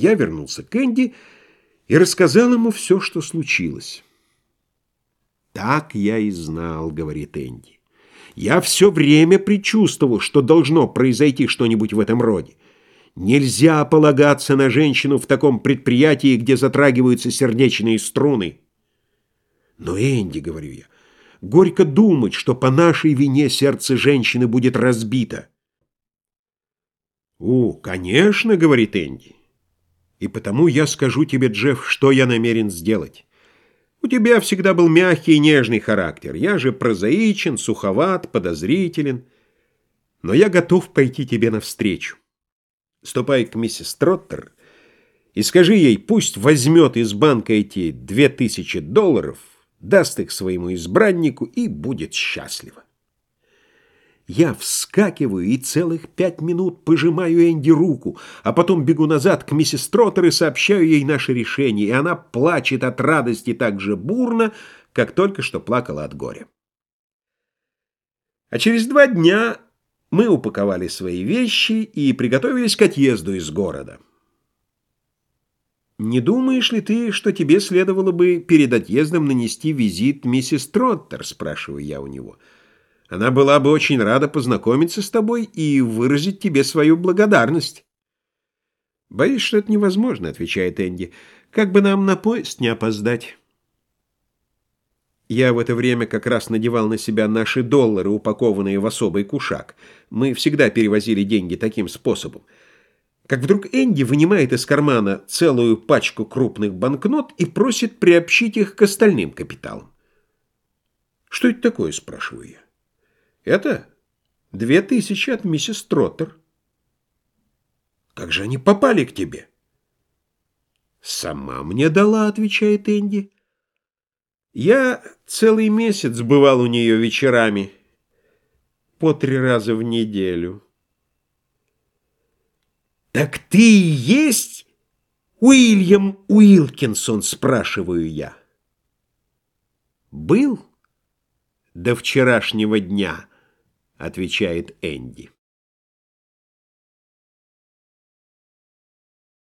Я вернулся к Энди и рассказал ему все, что случилось. «Так я и знал», — говорит Энди. «Я все время предчувствовал, что должно произойти что-нибудь в этом роде. Нельзя полагаться на женщину в таком предприятии, где затрагиваются сердечные струны». «Но, Энди, — говорю я, — горько думать, что по нашей вине сердце женщины будет разбито». «О, конечно, — говорит Энди. И потому я скажу тебе, Джефф, что я намерен сделать. У тебя всегда был мягкий и нежный характер. Я же прозаичен, суховат, подозрителен. Но я готов пойти тебе навстречу. Ступай к миссис Троттер и скажи ей, пусть возьмет из банка эти две тысячи долларов, даст их своему избраннику и будет счастлива. Я вскакиваю и целых пять минут пожимаю Энди руку, а потом бегу назад к миссис Троттер и сообщаю ей наше решение, и она плачет от радости так же бурно, как только что плакала от горя. А через два дня мы упаковали свои вещи и приготовились к отъезду из города. «Не думаешь ли ты, что тебе следовало бы перед отъездом нанести визит миссис Троттер?» – спрашиваю я у него – она была бы очень рада познакомиться с тобой и выразить тебе свою благодарность. «Боюсь, что это невозможно», — отвечает Энди. «Как бы нам на поезд не опоздать». Я в это время как раз надевал на себя наши доллары, упакованные в особый кушак. Мы всегда перевозили деньги таким способом. Как вдруг Энди вынимает из кармана целую пачку крупных банкнот и просит приобщить их к остальным капиталам. «Что это такое?» – спрашиваю я. Это две тысячи от миссис Троттер. Как же они попали к тебе? Сама мне дала, отвечает Энди. Я целый месяц бывал у нее вечерами, по три раза в неделю. Так ты и есть Уильям Уилкинсон, спрашиваю я. Был до вчерашнего дня отвечает Энди.